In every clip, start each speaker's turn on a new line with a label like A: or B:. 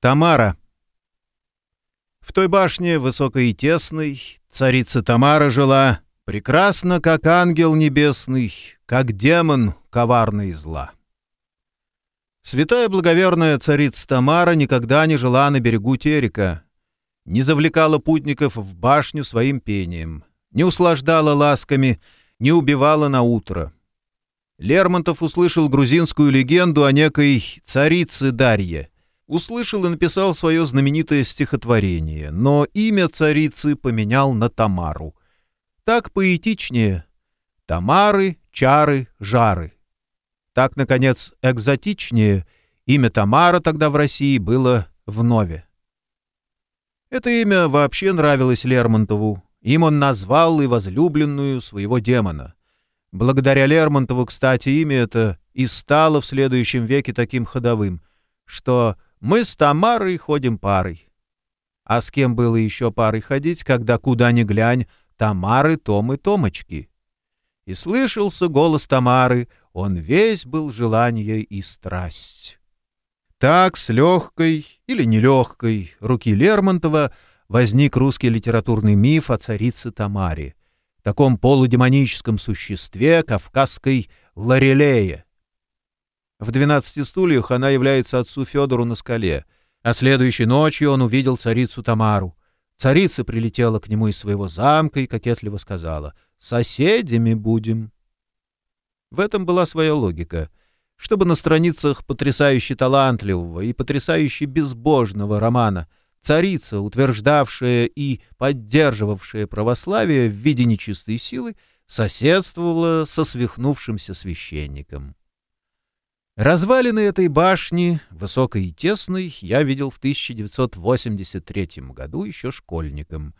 A: Тамара. В той башне, высокой и тесной, царица Тамара жила, прекрасно, как ангел небесный, как демон коварный зла. Святая благоверная царица Тамара никогда не жила на берегу Терека, не завлекала путников в башню своим пением, не услаждала ласками, не убивала на утро. Лермонтов услышал грузинскую легенду о некой царице Дарье, услышал и написал свое знаменитое стихотворение, но имя царицы поменял на Тамару. Так поэтичнее. Тамары, чары, жары. Так, наконец, экзотичнее. Имя Тамара тогда в России было вновь. Это имя вообще нравилось Лермонтову. Им он назвал и возлюбленную своего демона. Благодаря Лермонтову, кстати, имя это и стало в следующем веке таким ходовым, что мы с Тамарой ходим парой. А с кем было еще парой ходить, когда куда ни глянь, Тамары, Том и Томочки? И слышался голос Тамары, он весь был желание и страсть. Так, с легкой или нелегкой руки Лермонтова возник русский литературный миф о царице Тамаре, таком полудемоническом существе кавказской Лорелее, в «Двенадцати стульях» она является отцу Федору на скале, а следующей ночью он увидел царицу Тамару. Царица прилетела к нему из своего замка и кокетливо сказала «Соседями будем». В этом была своя логика. Чтобы на страницах потрясающе талантливого и потрясающе безбожного романа царица, утверждавшая и поддерживавшая православие в виде нечистой силы, соседствовала со свихнувшимся священником. Развалины этой башни, высокой и тесной, я видел в 1983 году еще школьником.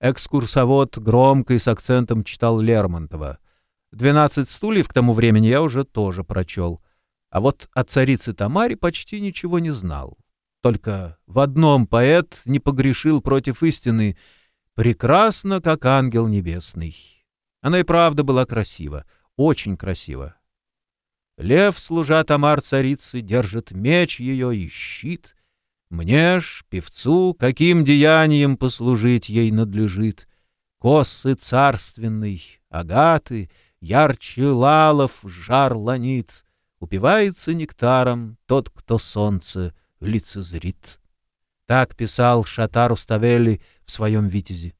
A: Экскурсовод громко и с акцентом читал Лермонтова. «Двенадцать стульев» к тому времени я уже тоже прочел. А вот о царице Тамаре почти ничего не знал. Только в одном поэт не погрешил против истины «прекрасно, как ангел небесный». Она и правда была красива, очень красива. Лев, служа Тамар царицы, держит меч ее и щит. Мне ж, певцу, каким деянием послужить ей надлежит? Косы царственной, агаты, ярче лалов жар ланит, Упивается нектаром тот, кто солнце лицезрит. Так писал Шатар Уставели в своем «Витязе».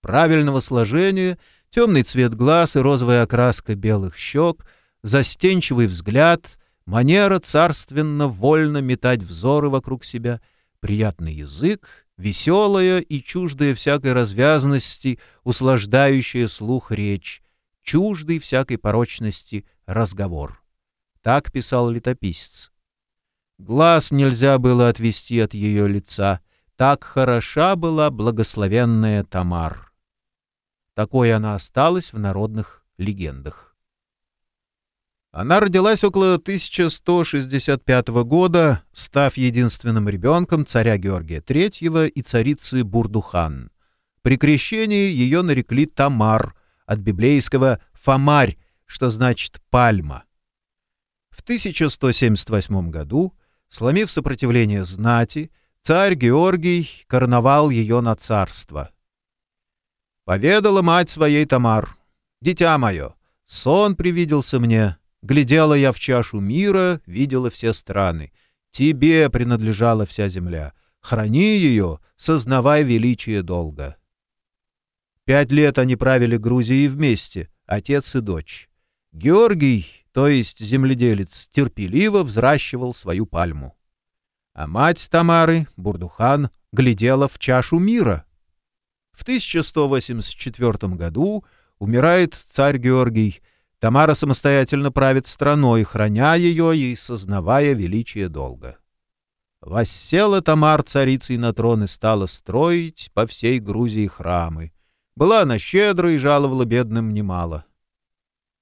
A: Правильного сложения, темный цвет глаз и розовая окраска белых щек — застенчивый взгляд, манера царственно вольно метать взоры вокруг себя, приятный язык, веселая и чуждая всякой развязанности, услаждающая слух речь, чуждый всякой порочности разговор. Так писал летописец. Глаз нельзя было отвести от ее лица, так хороша была благословенная Тамар. Такой она осталась в народных легендах. Она родилась около 1165 года, став единственным ребенком царя Георгия III и царицы Бурдухан. При крещении ее нарекли Тамар, от библейского «фомарь», что значит «пальма». В 1178 году, сломив сопротивление знати, царь Георгий короновал ее на царство. Поведала мать своей Тамар, «Дитя мое, сон привиделся мне, Глядела я в чашу мира, видела все страны. Тебе принадлежала вся земля. Храни ее, сознавай величие долга. Пять лет они правили Грузией вместе, отец и дочь. Георгий, то есть земледелец, терпеливо взращивал свою пальму. А мать Тамары, Бурдухан, глядела в чашу мира. В 1184 году умирает царь Георгий — Тамара самостоятельно правит страной, храня ее и сознавая величие долга. Воссела Тамар царицей на трон и стала строить по всей Грузии храмы. Была она щедра и жаловала бедным немало.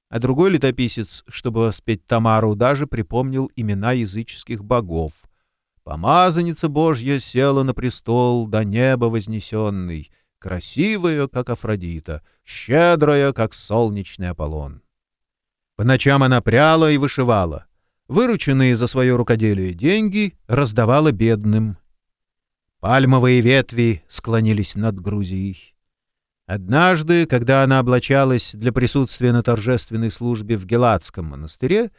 A: А другой летописец, чтобы воспеть Тамару, даже припомнил имена языческих богов. Помазанница Божья села на престол до неба вознесенный, красивая, как Афродита, щедрая, как солнечный Аполлон. По ночам она пряла и вышивала. Вырученные за свое рукоделие деньги раздавала бедным. Пальмовые ветви склонились над Грузией. Однажды, когда она облачалась для присутствия на торжественной службе в Геладском монастыре,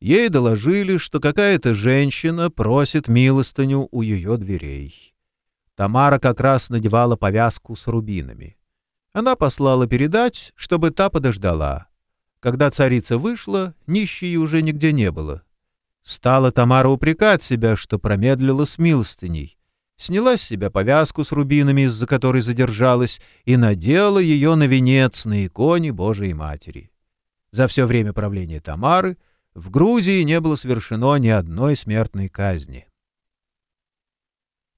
A: ей доложили, что какая-то женщина просит милостыню у ее дверей. Тамара как раз надевала повязку с рубинами. Она послала передать, чтобы та подождала. Когда царица вышла, нищей уже нигде не было. Стала Тамара упрекать себя, что промедлила с милостыней. Сняла с себя повязку с рубинами, из-за которой задержалась, и надела ее на венец на иконе Божией Матери. За все время правления Тамары в Грузии не было совершено ни одной смертной казни.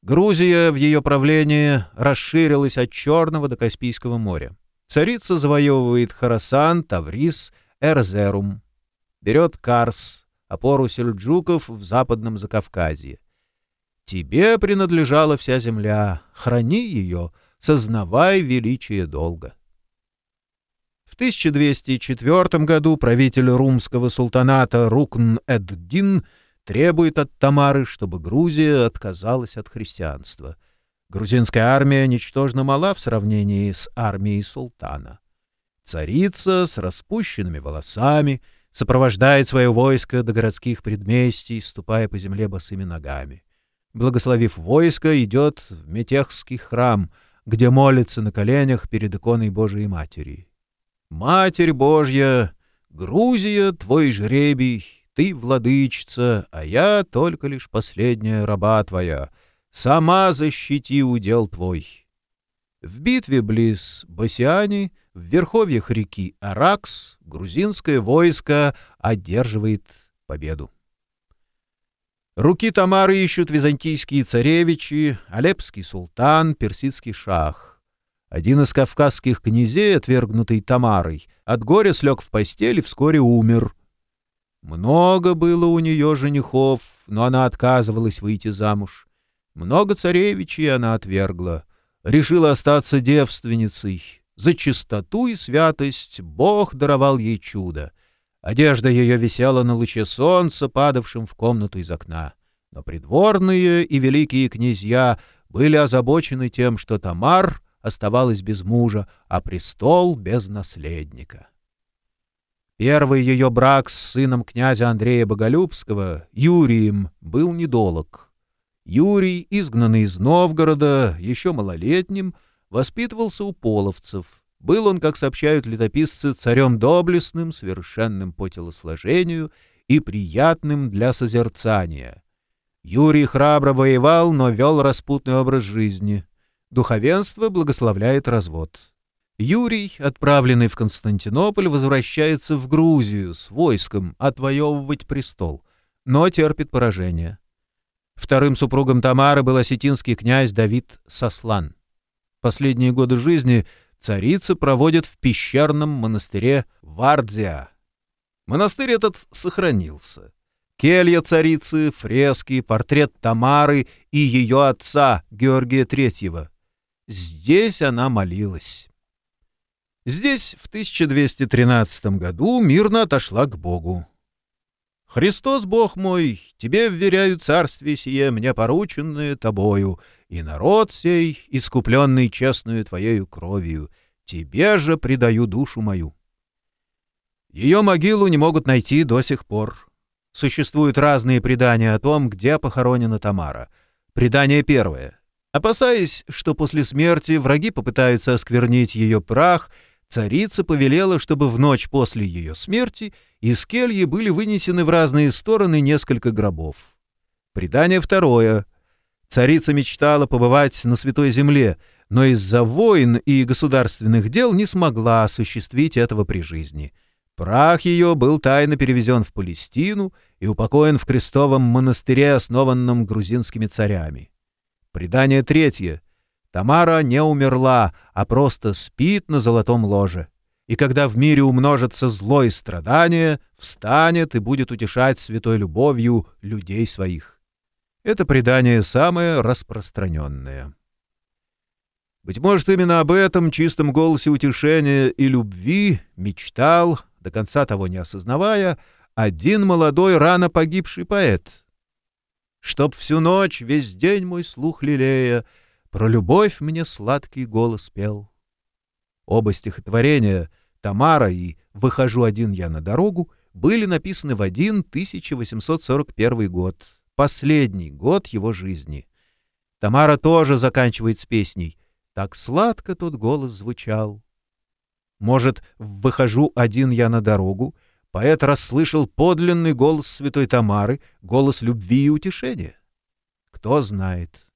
A: Грузия в ее правлении расширилась от Черного до Каспийского моря. Царица завоевывает Харасан, Таврис, Эрзерум. Берет Карс, опору сельджуков в западном Закавказье. Тебе принадлежала вся земля, храни ее, сознавай величие долга. В 1204 году правитель румского султаната Рукн-эд-Дин — требует от Тамары, чтобы Грузия отказалась от христианства. Грузинская армия ничтожно мала в сравнении с армией султана. Царица с распущенными волосами сопровождает свое войско до городских предместий, ступая по земле босыми ногами. Благословив войско, идет в Метехский храм, где молится на коленях перед иконой Божией Матери. «Матерь Божья, Грузия — твой жребий, ты владычица, а я только лишь последняя раба твоя. Сама защити удел твой. В битве близ Басиани, в верховьях реки Аракс, грузинское войско одерживает победу. Руки Тамары ищут византийские царевичи, алепский султан, персидский шах. Один из кавказских князей, отвергнутый Тамарой, от горя слег в постель и вскоре умер — много было у нее женихов, но она отказывалась выйти замуж. Много царевичей она отвергла. Решила остаться девственницей. За чистоту и святость Бог даровал ей чудо. Одежда ее висела на луче солнца, падавшем в комнату из окна. Но придворные и великие князья были озабочены тем, что Тамар оставалась без мужа, а престол без наследника. Первый ее брак с сыном князя Андрея Боголюбского, Юрием, был недолог. Юрий, изгнанный из Новгорода, еще малолетним, воспитывался у половцев. Был он, как сообщают летописцы, царем доблестным, совершенным по телосложению и приятным для созерцания. Юрий храбро воевал, но вел распутный образ жизни. Духовенство благословляет развод. Юрий, отправленный в Константинополь, возвращается в Грузию с войском отвоевывать престол, но терпит поражение. Вторым супругом Тамары был осетинский князь Давид Сослан. Последние годы жизни царица проводит в пещерном монастыре Вардзия. Монастырь этот сохранился. Келья царицы, фрески, портрет Тамары и ее отца Георгия Третьего. Здесь она молилась. Здесь в 1213 году мирно отошла к Богу. «Христос, Бог мой, тебе вверяю царствие сие, мне порученное тобою, и народ сей, искупленный честную твоею кровью, тебе же предаю душу мою». Ее могилу не могут найти до сих пор. Существуют разные предания о том, где похоронена Тамара. Предание первое. Опасаясь, что после смерти враги попытаются осквернить ее прах — Царица повелела, чтобы в ночь после ее смерти из кельи были вынесены в разные стороны несколько гробов. Предание второе. Царица мечтала побывать на Святой Земле, но из-за войн и государственных дел не смогла осуществить этого при жизни. Прах ее был тайно перевезен в Палестину и упокоен в крестовом монастыре, основанном грузинскими царями. Предание третье — Тамара не умерла, а просто спит на золотом ложе. И когда в мире умножится зло и страдание, встанет и будет утешать святой любовью людей своих. Это предание самое распространенное. Быть может, именно об этом чистом голосе утешения и любви мечтал, до конца того не осознавая, один молодой рано погибший поэт. Чтоб всю ночь, весь день мой слух лелея, про любовь мне сладкий голос пел. Оба стихотворения «Тамара» и «Выхожу один я на дорогу» были написаны в один 1841 год, последний год его жизни. Тамара тоже заканчивает с песней «Так сладко тот голос звучал». Может, «Выхожу один я на дорогу» поэт расслышал подлинный голос святой Тамары, голос любви и утешения? Кто знает.